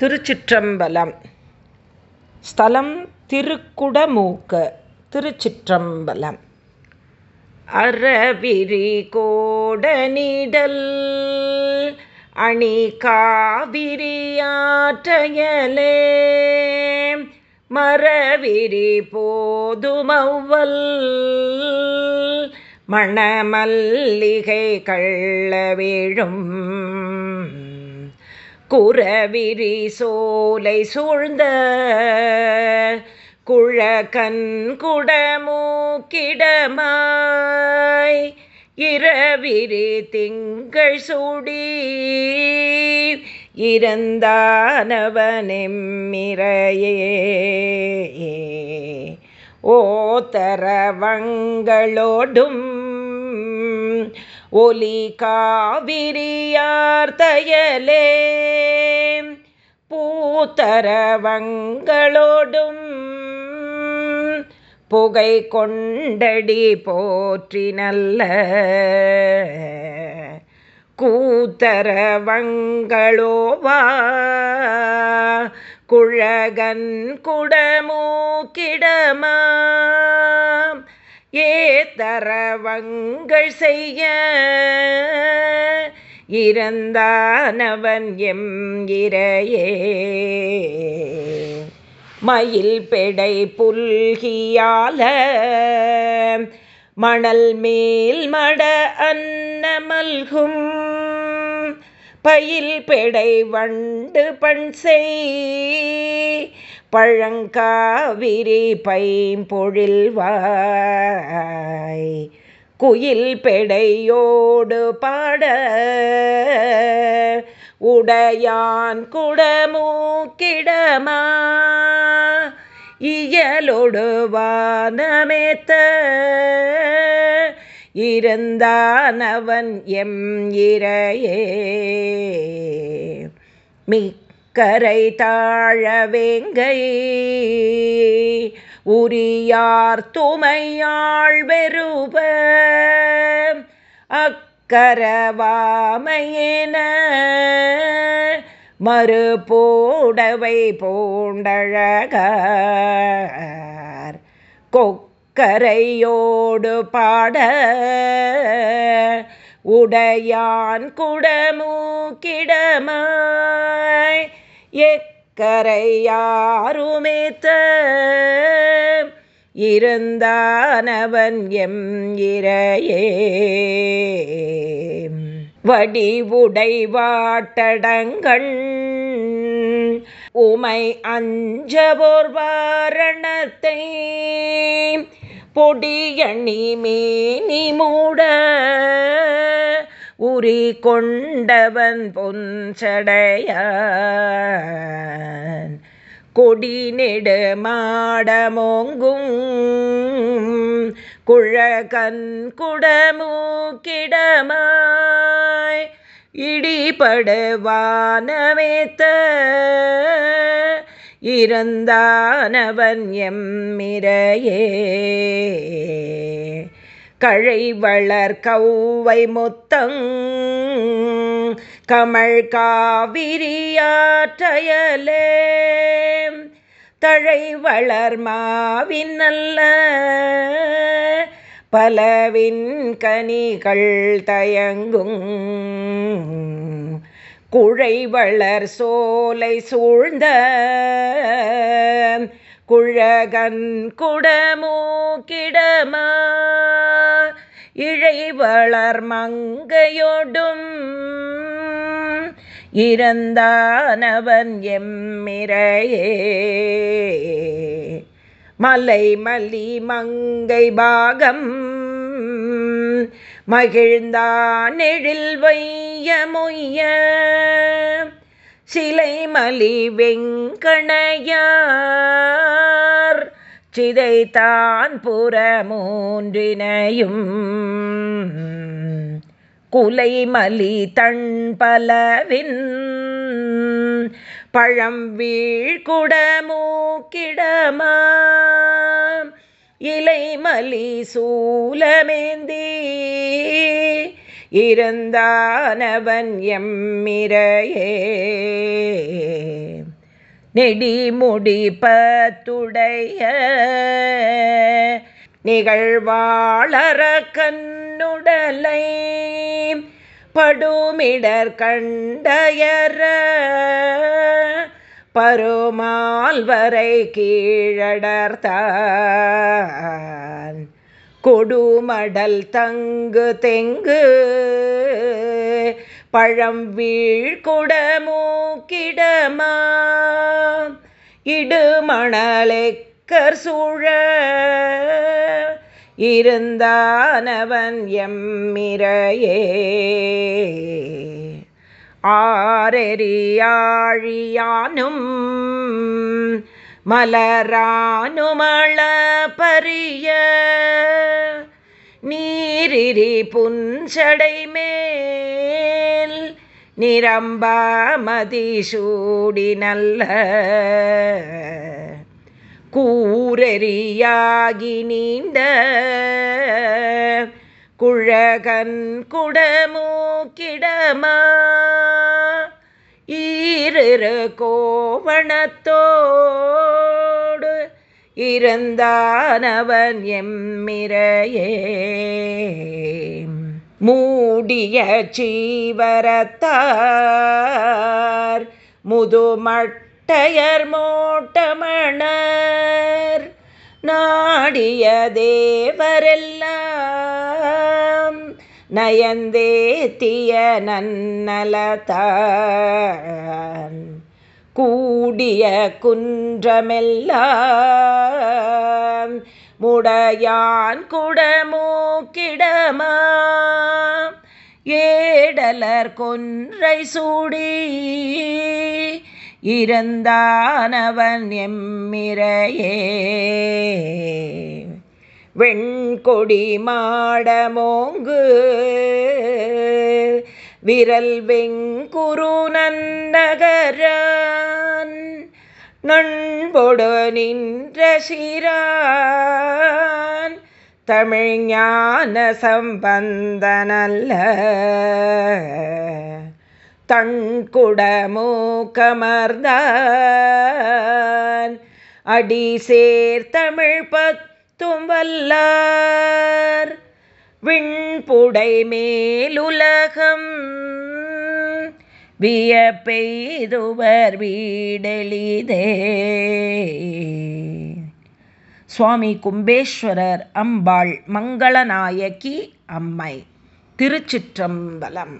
திருச்சிற்றம்பலம். ஸ்தலம் திருக்குடமூக்கு திருச்சிற்றம்பலம். அறவிரி கோடனிடல் அணி காவிரியாற்றையலே மரவிரி போதுமவ்வல் மணமல்லிகை கள்ள கள்ளவிழும். குறவிரி சோலை சூழ்ந்த குழகன் குடமூக்கிடமாய் இரவிரி திங்கள் சூடி இறந்தானவனெம்மிரையே ஓத்தரவங்களோடும் ஒலி காவிரியார்த்தயலே பூத்தரவங்களோடும் புகை கொண்டடி போற்றி நல்ல கூத்தரவங்களோவா குழகன் குடமூக்கிடமா. ஏத்தரவங்கள் செய்ய. இறந்தானவன் எம் இரையே மயில் பெடை புல்கியால. மணல் மேல் மட அன்னமல்கும். பயில் பெடை வண்டு பண் செய். பழங்காவிரி பைம்பொழில்வாய் குயில் பெடையோடு பாட. உடையான் குடமூக்கிடமா. இயலொடுவானமேத்த வானமேத்த இருந்தானவன் எம் இரையே மிக்கரை தாழவேங்கை உரியார் துமையாள் வெறுப அக்கரவாமையென. மறுபோடவை பூண்டழகார் கொக்கரையோடு பாட உடையான் குடமூக்கிடமாய். எக்கரையாருமேத்த இருந்தானவன் எம் இரையே வடிவுடை வாட்டடங்கண் உமை அஞ்சவோர் வாரணத்தை பொடியணி மேனி மூட உரி கொண்டவன் பொன்சடையான். கொடி நெடு மாடமோங்கும் குழகன் குடமூக்கிடமாய் இடிபடுவானமேத்த இருந்தானவன் எம்மிரையே கழை வளர் கௌவை மொத்தங். கமல் காவிரியாற்றயலே. தழை வளர் மாவின் நல்ல பலவின் கனிகள் தயங்கும். குழைவளர் சோலை சூழ்ந்த குழகன் குடமோ கிடமா இழைவளர் மங்கையொடும் இறந்தானவன் எம்மிரையே மலை மல்லி மங்கை பாகம் மகிழ்ந்தான் எழில் வைய மொய்ய. சிலை மலி வெங்கணையார். சிதைத்தான் புறமூன்றினையும் குலைமலி தன் பலவின் பழம் வீழ்குடமூக்கிடமா இலைமலி சூலமேந்தி. இருந்தானவன் எம்மிரையே நெடிமுடி பத்துடைய. நிகழ்வாளர கண்ணுடலை. படுமிடர் கண்டயர பருமால் வரை கீழடர்த்தான். கொடுமடல் தங்கு தெங்கு பழம் வீழ்குடமூக்கிடமா இடுமணலைக்கர் சூழ இருந்தானவன் எம்மிரையே ஆரெறியாழியானும் மலரானுமள பரிய நீரிரி புஞ்சடை மேல் நிரம்பா மதிசூடி நல்ல கூரெறியாகி நீண்ட குழகன் குடமூக்கிடமா ஈரிரு கோவணத்தோடு இருந்தானவன் எம்மிரையே மூடிய சீவரத்தார் முதுமட்டையர் மோட்டமணர் நாடிய தேவரெல்லாம் நயந்தேத்திய நன்னலத்தான் கூடிய குன்றமெல்லாம் முடையான் குடமூக்கிடமா. ஏடலர் கொன்றை சூடி இருந்தானவன் எம்மிரையே வெண்கொடி மாடமோங்கு. விரல் வெங்குரு நன்னகரான் நண்பொடு நின்ற சிரான். தமிழ் ஞான சம்பந்தனல்ல. தண்குடமூக்கமர்ந்தான் அடி சேர் தமிழ் பத்து பத்தும் வல்லார். விண்புடை மேலுலகம் வியப்பெய்துவர் வீடெளிதே. சுவாமி கும்பேஸ்வரர் அம்பாள் மங்களநாயகி அம்மை திருச்சிற்றம்பலம்.